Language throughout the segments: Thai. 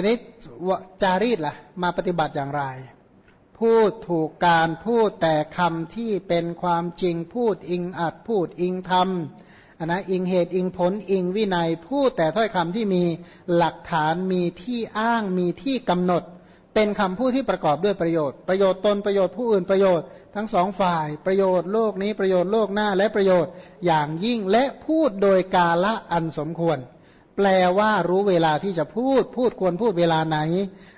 ทีนี้จารีตล่ะ มาปฏิบัติอย่างไร พูดถูกการพูดแต่คำที่เป็นความจริงพูดอิงอัดพูดอิงธรรมอันนะอิงเหตุอิงผลอิงวินัย พูดแต่ถ้อยคำที่มีหลักฐานมีที่อ้างมีที่กำหนด เป็นคำพูดที่ประกอบด้วยประโยชน์ ประโยชน์ตนประโยชน์ผู้อื่นประโยชน์ ทั้งสองฝ่าย ประโยชน์โลกนี้ประโยชน์โลกหน้าและประโยชน์อย่างยิ่งและพูดโดยกาละอันสมควร แปลว่ารู้เวลาที่จะพูด พูดควรพูดเวลาไหน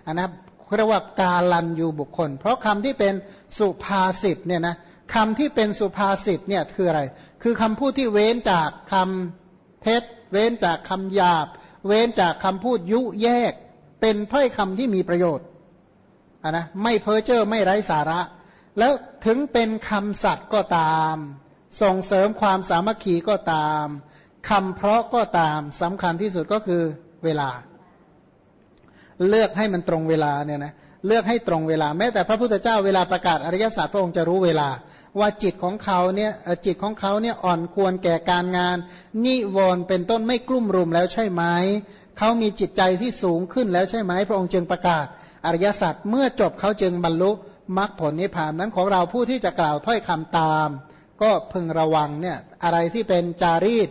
อันนะเรียกว่ากาลันอยู่บุคคล เพราะคำที่เป็นสุภาษิตเนี่ยนะคำที่เป็นสุภาษิตเนี่ยคืออะไร คือคำพูดที่เว้นจากคำเท็จ เว้นจากคำหยาบ เว้นจากคำพูดยุแยก เป็นถ้อยคำที่มีประโยชน์ะนะไม่เพ้อเจ้อไม่ไร้สาระ แล้วถึงเป็นคำสัตย์ก็ตาม ส่งเสริมความสามัคคีก็ตาม คำเพราะก็ตามสำคัญที่สุดก็คือเวลา เลือกให้มันตรงเวลาเนี่ยนะเลือกให้ตรงเวลา แม้แต่พระพุทธเจ้าเวลาประกาศอริยสัจพระองค์จะรู้เวลา ว่าจิตของเขาเนี่ยจิตของเขาเนี่ยอ่อนควรแก่การงาน นิวรณ์เป็นต้นไม่กลุ่มรุมแล้วใช่ไหมเขามีจิตใจที่สูงขึ้นแล้วใช่ไหมพระองค์จึงประกาศอริยสัจเมื่อจบเขาจึงบรรลุมรรคผลนิพพานนั้นของเราผู้ที่จะกล่าวถ้อยคำตาม ก็พึงระวังเนี่ยอะไรที่เป็นจารีต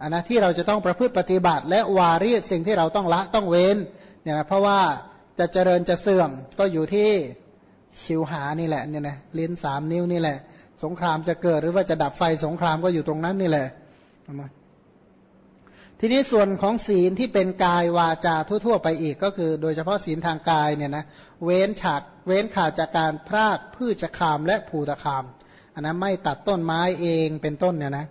อันนะที่เราจะต้องประพฤติปฏิบัติ และวารีสิ่งที่เราต้องละต้องเว้นเนี่ยนะเพราะว่าจะเจริญจะเสื่อมก็อยู่ที่ชิวหานี่แหละเนี่ยนะลิ้นสามนิ้วนี่แหละ สงครามจะเกิดหรือว่าจะดับไฟสงครามก็อยู่ตรงนั้นนี่แหละทีนี้ส่วนของศีลที่เป็นกายวาจาทั่ว ๆ ไปอีกก็คือ โดยเฉพาะศีลทางกายเนี่ยนะเว้นฉากเว้นขาดจากการพรากพืชคามและภูตคาม อันนั้นไม่ตัดต้นไม้เองเป็นต้นเนี่ยนะ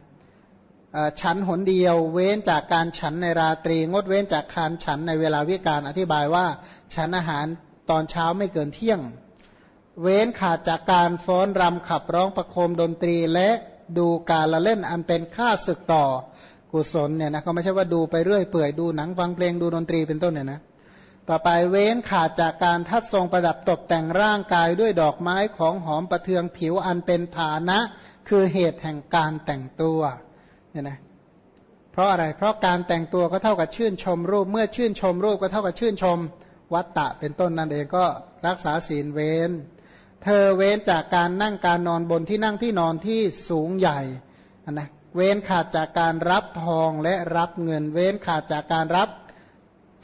ฉันหนเดียว เว้นจากการฉันในราตรี งดเว้นจากการฉันในเวลาวิการอธิบายว่า ฉันอาหารตอนเช้าไม่เกินเที่ยง เว้นขาดจากการฟ้อนรำขับร้องประโคมดนตรีและดูการละเล่นอันเป็นค่าศึกต่อกุศลเนี่ยนะก็ไม่ใช่ว่าดูไปเรื่อยเปื่อยดูหนังฟังเพลงดูดนตรีเป็นต้นเนี่ยนะต่อไปเว้นขาดจากการทัดทรงประดับตกแต่งร่างกายด้วยดอกไม้ของหอมประเทืองผิวอันเป็นฐานะ คือเหตุแห่งการแต่งตัว เนี่ยนะเพราะอะไร เพราะการแต่งตัวก็เท่ากับชื่นชมรูป เมื่อชื่นชมรูปก็เท่ากับชื่นชมวัตตะเป็นต้นนั่นเองก็รักษาศีลเว้น เธอเว้นจากการนั่งการนอนบนที่นั่งที่นอนที่สูงใหญ่นะเว้นขาดจากการรับทองและรับเงิน เว้นขาดจากการรับ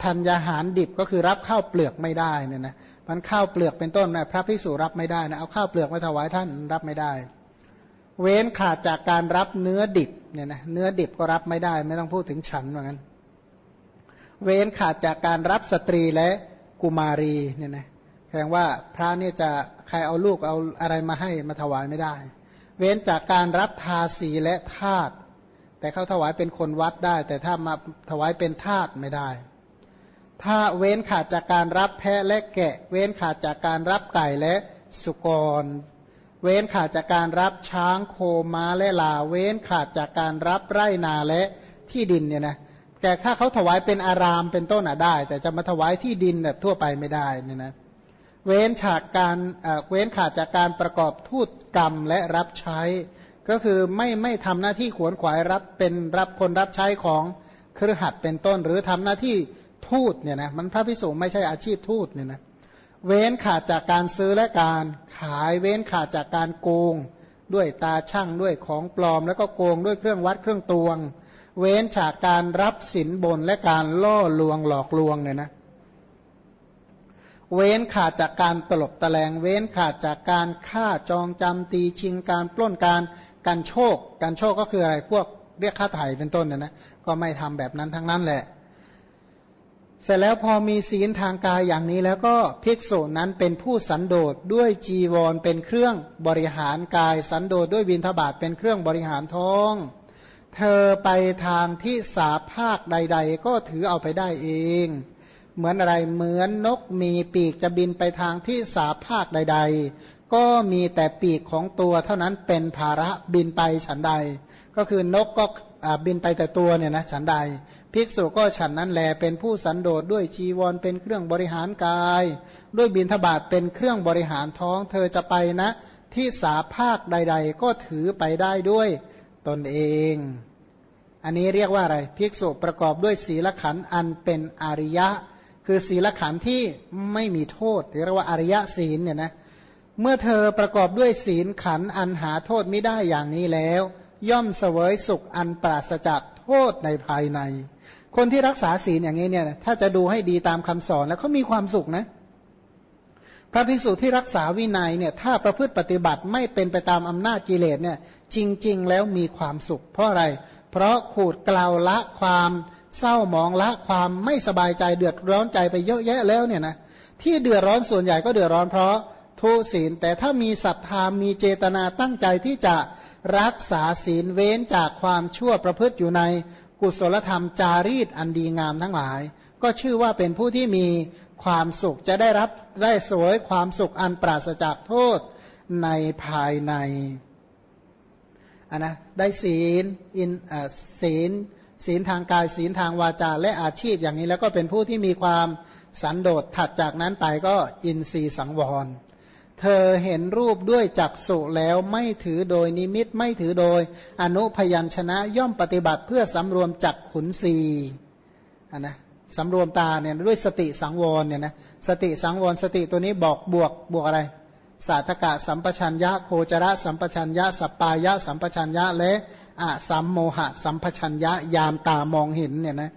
ธัญญาหารดิบก็คือรับข้าวเปลือกไม่ได้เนี่ยนะมันข้าวเปลือกเป็นต้นนะพระภิกษุรับไม่ได้นะเอาข้าวเปลือกมาถวายท่านรับไม่ได้ เว้นขาดจากการรับเนื้อดิบเนี่ยนะเนื้อดิบก็รับไม่ได้ ไม่ต้องพูดถึงฉันเหมือนกันเว้นขาดจากการรับสตรีและกุมารีเนี่ยนะแสดงว่าพระเนี่ยจะใครเอาลูกเอาอะไรมาให้มาถวายไม่ได้ เว้นจากการรับทาสีและทาตแต่เขาถวายเป็นคนวัดได้ แต่ถ้ามาถวายเป็นทาตไม่ได้ ถ้าเว้นขาดจากการรับแพะและแกะ เว้นขาดจากการรับไก่และสุกร เว้นขาดจากการรับช้างโคม้าและลา เว้นขาดจากการรับไร่นาและที่ดินเนี่ยนะแต่ถ้าเขาถวายเป็นอารามเป็นต้นอะได้ แต่จะมาถวายที่ดินแบบทั่วไปไม่ได้เนี่ยนะเว้นฉากการเว้นขาดจากการประกอบทูตกรรมและรับใช้ ก็คือไม่ไม่ทำหน้าที่ขวนขวายรับเป็นรับคนรับใช้ของครือขัดเป็นต้น หรือทำหน้าที่ทูตเนี่ยนะมันพระพิสุไม่ใช่อาชีพทูตเนี่ยนะ เว้นขาดจากการซื้อและการขายเว้นขาดจากการโกง ด้วยตาช่างด้วยของปลอม แล้วก็โกงด้วยเครื่องวัดเครื่องตวง เว้นจากการรับสินบนและการล่อลวงหลอกลวงเนี่ยนะเว้นขาดจากการตลบตะแลงเว้นขาดจากการฆ่าจองจำตีชิงการปล้นการการโชคการโชคก็คืออะไรพวกเรียกค่าไถ่เป็นต้นเนะนะก็ไม่ทำแบบนั้นทั้งนั้นแหละ เสร็จแล้วพอมีศีลทางกายอย่างนี้แล้วก็ภิกษุนั้นเป็นผู้สันโดษด้วยจีวรเป็นเครื่องบริหารกาย สันโดษด้วยวินทบาทเป็นเครื่องบริหารท้อง เธอไปทางที่สาภาคใด ๆ ก็ถือเอาไปได้เอง เหมือนอะไรเหมือนนกมีปีกจะบินไปทางที่สาภาคใด ๆ ก็มีแต่ปีกของตัวเท่านั้นเป็นภาระบินไปฉันใด ก็คือนกก็บินไปแต่ตัวเนี่ยนะฉันใด ภิกษุก็ฉันนั้นแลเป็นผู้สันโดษด้วยจีวรเป็นเครื่องบริหารกาย ด้วยบินทบาทเป็นเครื่องบริหารท้อง เธอจะไปนะ ที่สาภาคใด ๆ ก็ถือไปได้ด้วยตนเอง อันนี้เรียกว่าอะไรภิกษุประกอบด้วยศีลขันอันเป็นอริยะ คือศีลขันธ์ที่ไม่มีโทษเรียกว่าอริยศีลเนี่ยนะเมื่อเธอประกอบด้วยศีลขันธ์อันหาโทษไม่ได้อย่างนี้แล้ว ย่อมเสวยสุขอันปราศจาก โทษในภายใน คนที่รักษาศีลอย่างนี้เนี่ยถ้าจะดูให้ดีตามคำสอนแล้วเขามีความสุขนะ พระภิกษุที่รักษาวินัยเนี่ยถ้าประพฤติปฏิบัติไม่เป็นไปตามอำนาจกิเลสเนี่ยจริง ๆ แล้วมีความสุข เพราะอะไร เพราะขูดกล่าวละความเศร้าหมองละความไม่สบายใจเดือดร้อนใจไปเยอะแยะแล้วเนี่ยนะที่เดือดร้อนส่วนใหญ่ก็เดือดร้อนเพราะทุศีลแต่ถ้ามีศรัทธามีเจตนาตั้งใจที่จะ รักษาศีลเว้นจากความชั่วประพฤติอยู่ในกุศลธรรมจารีตอันดีงามทั้งหลาย ก็ชื่อว่าเป็นผู้ที่มีความสุขจะได้รับได้สวยความสุขอันปราศจากโทษในภายในนนะได้ศีลอินศีลศีลทางกายศีลทางวาจาและอาชีพอย่างนี้แล้วก็เป็นผู้ที่มีความสันโดษถัดจากนั้นไปก็อินทรีสังวร เธอเห็นรูปด้วยจักสุแล้วไม่ถือโดยนิมิตไม่ถือโดย อนุพยัญชนะย่อมปฏิบัติเพื่อสำรวมจักขุนสีนนะสำรวมตาเนี่ยด้วยสติสังวรเนี่ยนะสติสังวรสติตัวนี้บอกบวกบวกอะไร สาธกะสัมปชัญญะโคจระสัมปชัญญะสัปปายะสัมปชัญญะและอะสัมโมหะ สัมปชัญญะยามตามองเห็นเนี่ยนะ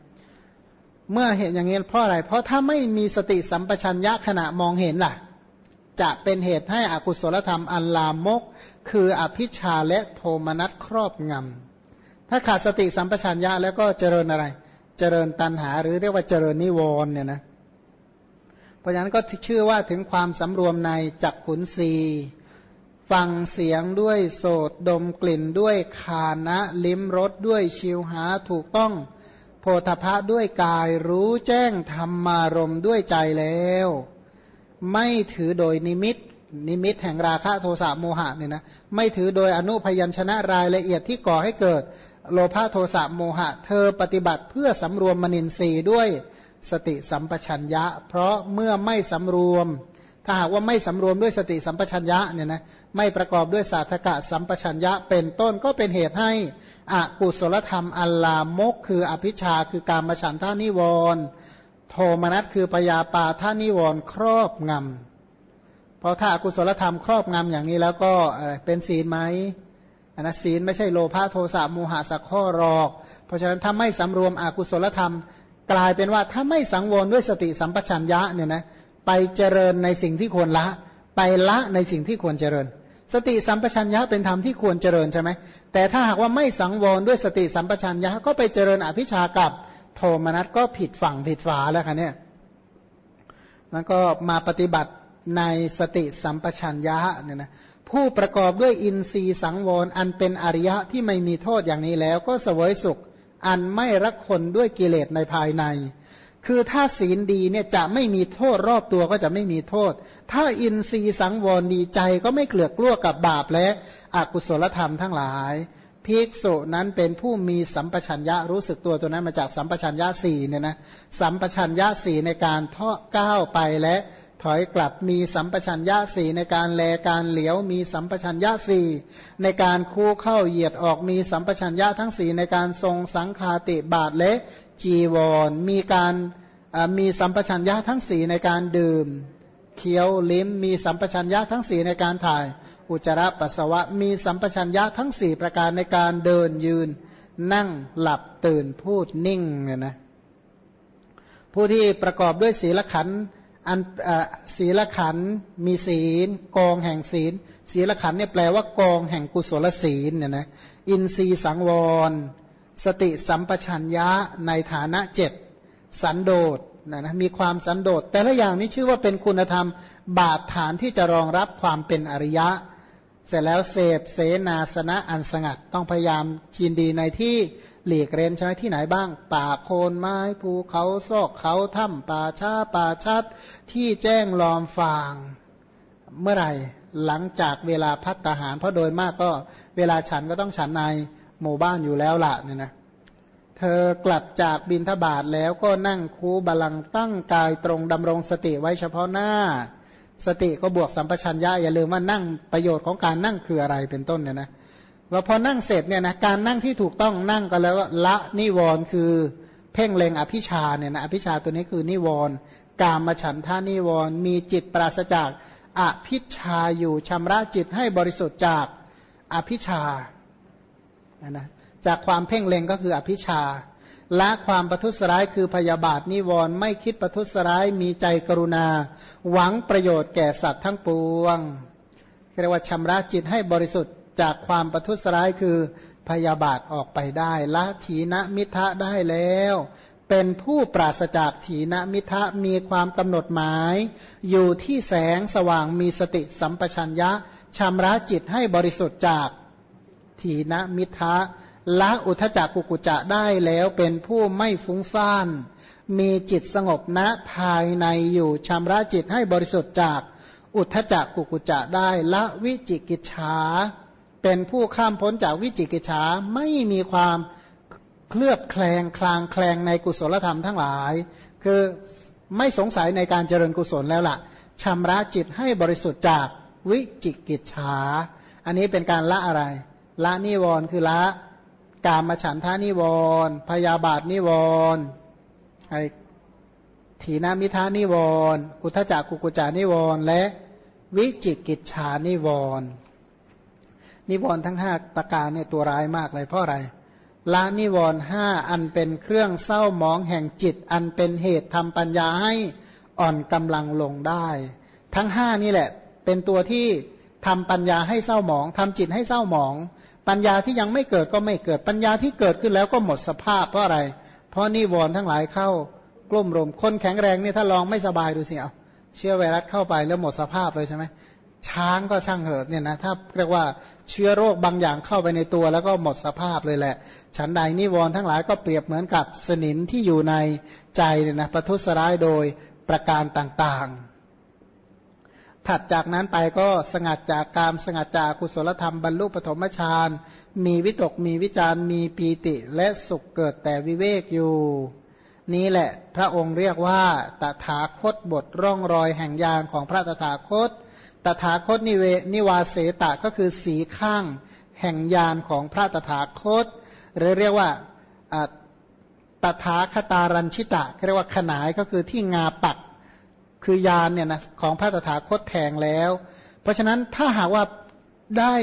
เมื่อเห็นอย่างนี้เพราะอะไร เพราะถ้าไม่มีสติสัมปชัญญะขณะมองเห็นล่ะ จะเป็นเหตุให้อกุศลธรรมอันลามก คืออภิชาและโทมนัสครอบงำถ้าขาดสติสัมปชัญญะแล้วก็เจริญอะไร เจริญตันหาหรือเรียกว่าเจริญนิวรณ์เนี่ยนะเพราะฉะนั้นก็ชื่อว่าถึงความสำรวมในจักขุนสีฟังเสียงด้วยโสดดมกลิ่นด้วยคานะลิ้มรสด้วยชิวหาถูกต้องโพธพะด้วยกายรู้แจ้งธรรมารมด้วยใจแล้ว ไม่ถือโดยนิมิต นิมิตแห่งราคะโทสะโมหะเนี่ยนะไม่ถือโดยอนุพยัญชนะรายละเอียดที่ก่อให้เกิดโลภะโทสะโมหะ เธอปฏิบัติเพื่อสำรวมมนินทรีย์ด้วยสติสัมปชัญญะ เพราะเมื่อไม่สำรวม ถ้าหากว่าไม่สำรวมด้วยสติสัมปชัญญะเนี่ยนะไม่ประกอบด้วยสาธกะสัมปชัญญะ เป็นต้นก็เป็นเหตุให้อกุศลธรรมอัลลามก คืออภิชาคือการมฉันท่านิวรณ์ โทมนัสคือปยาปาท่านิวร์ครอบงำเพราะถ้ากุศลธรรมครอบงำอย่างนี้แล้วก็เป็นศีลไหมอันนะศีลไม่ใช่โลภะโทสะโมหะสักข้อรอก เพราะฉะนั้นถ้าไม่สำรวมอกุศลธรรม กลายเป็นว่าถ้าไม่สังวรด้วยสติสัมปชัญญะเนี่ยนะไปเจริญในสิ่งที่ควรละ ไปละในสิ่งที่ควรเจริญ สติสัมปชัญญะเป็นธรรมที่ควรเจริญใช่ไหมแต่ถ้าหากว่าไม่สังวรด้วยสติสัมปชัญญะก็ไปเจริญอภิชากับ โทมนัสก็ผิดฝั่งผิดฝาแล้วค่ะเนี่ยแล้วก็มาปฏิบัติในสติสัมปชัญญะเนี่ยนะผู้ประกอบด้วยอินทรีย์สังวรอันเป็นอริยะที่ไม่มีโทษอย่างนี้แล้ว ก็เสวยสุข อันไม่รักคนด้วยกิเลสในภายใน คือถ้าศีลดีเนี่ยจะไม่มีโทษรอบตัวก็จะไม่มีโทษ ถ้าอินทรีย์สังวรดีใจก็ไม่เกลือกกลัวกับบาปและอกุศลธรรมทั้งหลาย ภิกษุนั้นเป็นผู้มีสัมปชัญญะรู้สึกตัวตัวนั้นมาจากสัมปชัญญะสี่เนี่ยนะสัมปชัญญะสี่ในการเทาะก้าวไปและถอยกลับมีสัมปชัญญะสี่ในการแลการเหลียวมีสัมปชัญญะสี่ในการคู่เข้าเหยียดออกมีสัมปชัญญะทั้งสี่ในการทรงสังคาติบาทและจีวร มีการมีสัมปชัญญะทั้งสี่ในการดื่มเคี้ยวลิ้มมีสัมปชัญญะทั้งสี่ในการถ่าย อุจาระปัสสาวะ มีสัมปชัญญะทั้งสี่ประการในการเดินยืน นั่งหลับตื่นพูดนิ่งเนี่ยนะผู้ที่ประกอบด้วยศีลขันอันศีลขันมีศีล กองแห่งศีล ศีลขันเนี่ยแปลว่ากองแห่งกุศลศีลเนี่ยนะอินทรีสังวร สติสัมปชัญญะในฐานะเจ็ดสันโดษนะนะมีความสันโดษ แต่ละอย่างนี้ชื่อว่าเป็นคุณธรรมบาดฐานที่จะรองรับความเป็นอริยะ เสร็จแล้วเสพเสนาสนะอันสงัด ต้องพยายามยินดีในที่หลีกเร้นใช่ไหมที่ไหนบ้าง ป่าโคนไม้ภูเขาซอกเขาถ้ำป่าช้าป่าชัด ที่แจ้งลอมฟาง เมื่อไหร่หลังจากเวลาพัฒหาร เพราะโดยมากก็เวลาฉันก็ต้องฉันในหมู่บ้านอยู่แล้วละเนี่ยนะเธอกลับจากบินทบาทแล้วก็นั่งคูบาลังตั้งกายตรงดำรงสติไว้เฉพาะหน้า สติก็บวกสัมปชัญญะอย่าลืมว่านั่งประโยชน์ของการนั่งคืออะไรเป็นต้นเนี่ยนะว่าพอนั่งเสร็จเนี่ยนะการนั่งที่ถูกต้องนั่งก็แล้วละนิวรณ์คือเพ่งเล็งอภิชาเนี่ยนะอภิชาตัวนี้คือนิวรณ์กามฉันทานิวรณ์มีจิตปราศจากอภิชาอยู่ชำระจิตให้บริสุทธิ์จากอภิชานะจากความเพ่งเล็งก็คืออภิชา ละความประทุษร้ายคือพยาบาทนิวรณ์ไม่คิดประทุษร้ายมีใจกรุณา หวังประโยชน์แก่สัตว์ทั้งปวงเรียกว่าชำระจิตให้บริสุทธิ์จากความประทุษร้ายคือพยาบาทออกไปได้ ละถีนมิทะได้แล้ว เป็นผู้ปราศจากถีนมิทะมีความกำหนดหมาย อยู่ที่แสงสว่างมีสติสัมปชัญญะชำระจิตให้บริสุทธิ์จากถีนมิทะ ละอุทจักกุกุจะได้แล้วเป็นผู้ไม่ฟุ้งซ่าน มีจิตสงบณภายในอยู่ชำระจิตให้บริสุทธิ์จากอุทจักกุกุจะได้ละวิจิกิจฉาเป็นผู้ข้ามพ้นจากวิจิกิจฉาไม่มีความเคลือบแคลงคลางแคลงในกุศลธรรมทั้งหลาย คือไม่สงสัยในการเจริญกุศลแล้วละ่ะชำระจิตให้บริสุทธิ์จากวิจิกิจฉาอันนี้เป็นการละอะไร ละนิวรณ์คือละ กามฉันทานิวรณ์พยาบาทนิวรณ์อะไรถีนามิทานิวรณ์อุทจักกุกุจานิวรณ์และวิจิกิจฉานิวรณ์นิวรณ์ทั้งห้าประการเนี่ยตัวร้ายมากเลยเพราะอะไรละนิวรณ์ห้าอันเป็นเครื่องเศร้าหมองแห่งจิต อันเป็นเหตุทำปัญญาให้อ่อนกำลังลงได้ ทั้งห้านี่แหละ เป็นตัวที่ทำปัญญาให้เศร้าหมองทำจิตให้เศร้าหมอง ปัญญาที่ยังไม่เกิดก็ไม่เกิด ปัญญาที่เกิดขึ้นแล้วก็หมดสภาพเพราะอะไร เพราะนิวรณ์ทั้งหลายเข้ากลุ่มรวมคนแข็งแรงเนี่ยถ้าลองไม่สบายดูสิเอาเชื้อไวรัสเข้าไปแล้วหมดสภาพเลยใช่ไหมช้างก็ช่างเหอะเนี่ยนะถ้าเรียกว่าเชื้อโรคบางอย่างเข้าไปในตัวแล้วก็หมดสภาพเลยแหละ ฉันใดนิวรณ์ทั้งหลายก็เปรียบเหมือนกับสนิมที่อยู่ในใจเนี่ยนะประทุษร้ายโดยประการต่างๆ ถัดจากนั้นไปก็สงัดจากกามสงัดจากกุศลธรรมบรรลุปฐมฌานมีวิตกมีวิจารมีปีติและสุขเกิดแต่วิเวกอยู่ นี้แหละพระองค์เรียกว่าตถาคตบทร่องรอยแห่งยานของพระตถาคต ตถาคตนิเวนิวาเสตะก็คือสีข้างแห่งยานของพระตถาคต หรือเรียกว่าตถาคตารัญชิตะเรียกว่าขนายก็คือที่งาปัก คือยานเนี่ยนะของพระตถาคตแทงแล้ว เพราะฉะนั้นถ้าหากว่าได้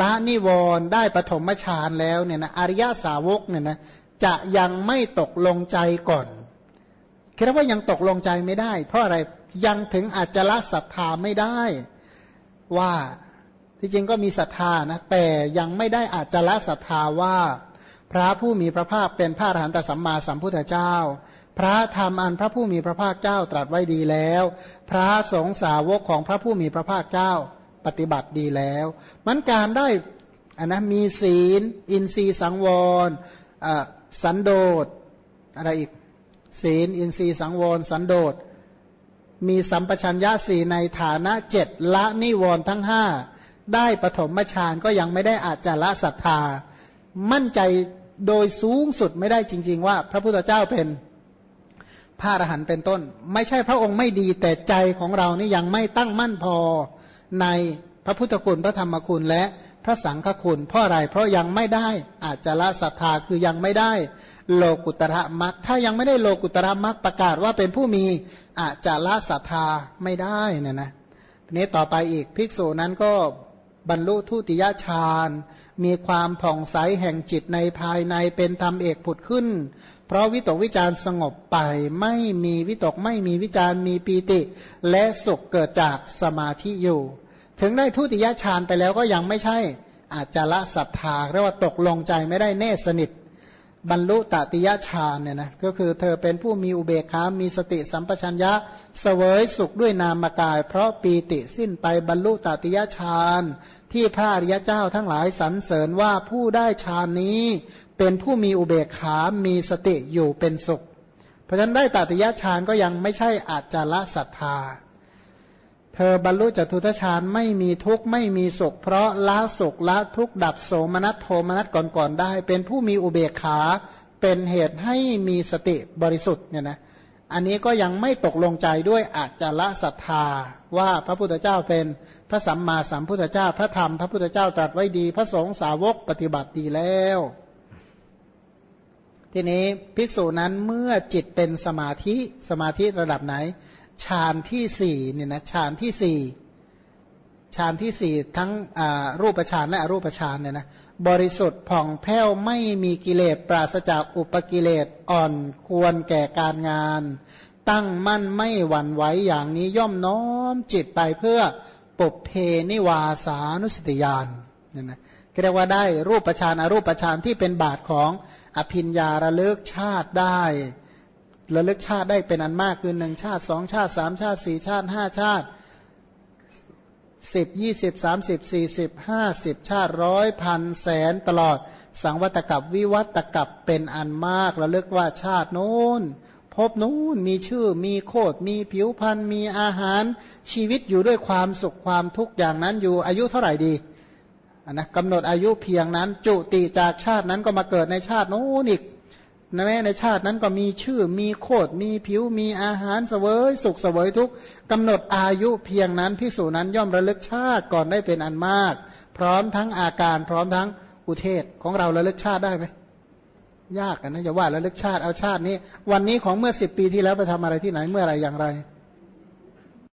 ละนิวรณ์ได้ปฐมฌานแล้วเนี่ยนะอริยสาวกเนี่ยนะจะยังไม่ตกลงใจก่อนคิดว่ายังตกลงใจไม่ได้ เพราะอะไรยังถึงอาจจะละศรัทธาไม่ได้ ว่าที่จริงก็มีศรัทธานะแต่ยังไม่ได้อาจจะละศรัทธาว่า พระผู้มีพระภาคเป็นพระอรหันตสัมมาสัมพุทธเจ้า พระธรรมอันพระผู้มีพระภาคเจ้าตรัสไว้ดีแล้ว พระสงฆ์สาวกของพระผู้มีพระภาคเจ้าปฏิบัติดีแล้ว มันการได้อันนะมีศีล อินทรีย์สังวรสันโดษอะไรอีกศีล อินทรีย์สังวรสันโดษมีสัมปชัญญะสี่ในฐานะเจ็ดละนิวรณ์ทั้งห้าได้ปฐมฌานก็ยังไม่ได้อาจจะละศรัทธา มั่นใจโดยสูงสุดไม่ได้จริง ๆ ว่า พระพุทธเจ้าเป็น พระอรหันต์เป็นต้น ไม่ใช่พระองค์ไม่ดีแต่ใจของเรานี่ยังไม่ตั้งมั่นพอในพระพุทธคุณพระธรรมคุณและพระสังฆคุณ เพราะอะไรเพราะยังไม่ได้อาจจะละศรัทธาคือยังไม่ได้โลกุตระมักถ้ายังไม่ได้โลกุตระมักประกาศว่าเป็นผู้มีอาจจะละศรัทธาไม่ได้นี่นะทีนี้ต่อไปอีกภิกษุนั้นก็บรรลุทุติยฌานมีความผ่องใสแห่งจิตในภายในเป็นธรรมเอกผุดขึ้น เพราะวิตกวิจารสงบไปไม่มีวิตกไม่มีวิจารมีปีติ และสุขเกิดจากสมาธิอยู่ ถึงได้ทุติยฌานไปแล้วก็ยังไม่ใช่ อาจจะละศรัทธาเรียกว่าตกลงใจไม่ได้แน่สนิท บรรลุตติยฌานเนี่ยนะก็คือเธอเป็นผู้มีอุเบกขา มีสติสัมปชัญญะเสวยสุขด้วยนามกาย เพราะปีติสิ้นไปบรรลุตติยฌานที่พระอริยเจ้าทั้งหลายสรรเสริญว่าผู้ได้ฌานนี้ เป็นผู้มีอุเบกขา มีสติอยู่เป็นสุข เพราะฉะนั้นได้ตติยฌานก็ยังไม่ใช่อาจจะละศรัทธา เธอบรรลุจตุทชาญไม่มีทุกข์ไม่มีสุข เพราะละสุขละทุกข์ดับโสมนัสโทมนัสก่อนๆได้ เป็นผู้มีอุเบกขา เป็นเหตุให้มีสติบริสุทธิ์เนี่ยนะ อันนี้ก็ยังไม่ตกลงใจด้วยอาจจะละศรัทธา ว่าพระพุทธเจ้าเป็นพระสัมมาสัมพุทธเจ้า พระธรรม พระพุทธเจ้าตรัสไว้ดี พระสงฆ์สาวกปฏิบัติดีแล้ว ทีนี้ภิกษุนั้นเมื่อจิตเป็นสมาธิสมาธิระดับไหนฌานที่สี่เนี่ยนะฌานที่สี่ฌานที่สี่ทั้งรูปฌานและอรูปฌานเนี่ยนะบริสุทธิ์ผ่องแผ้วไม่มีกิเลสปราศจากอุปกิเลสอ่อนควรแก่การงาน ตั้งมั่นไม่หวั่นไหวอย่างนี้ย่อมน้อมจิตไปเพื่อปุเพนิวาสานุสติยานเนี่ยนะ เรียกว่าได้รูปฌานอรูปฌานที่เป็นบาทของอภิญญาระลึกชาติได้ ระลึกชาติได้เป็นอันมากคือหนึ่งชาติสองชาติสามชาติสี่ชาติห้าชาติสิบยี่สิบสามสิบสี่สิบห้าสิบชาติร้อยพันแสนตลอด สังวัตกับวิวัตกับเป็นอันมากระลึกว่าชาติโน้นพบนู้นมีชื่อมีโคดมีผิวพันธ์มีอาหารชีวิตอยู่ด้วยความสุขความทุกข์อย่างนั้นอยู่อายุเท่าไหร่ดี นะกำหนดอายุเพียงนั้น จุติจากชาตินั้นก็มาเกิดในชาติโน้นอีกนะแม้ในชาตินั้นก็มีชื่อมีโคดมีผิวมีอาหารเสวยสุขเสวยทุกกำหนดอายุเพียงนั้นพิสูจนั้นย่อมระลึกชาติก่อนได้เป็นอันมาก พร้อมทั้งอาการพร้อมทั้งอุเทศของเราระลึกชาติได้ไหมยากนะอย่าว่าระลึกชาติเอาชาตินี้ วันนี้ของเมื่อสิบปีที่แล้วไปทำอะไรที่ไหนเมื่อไรอย่างไร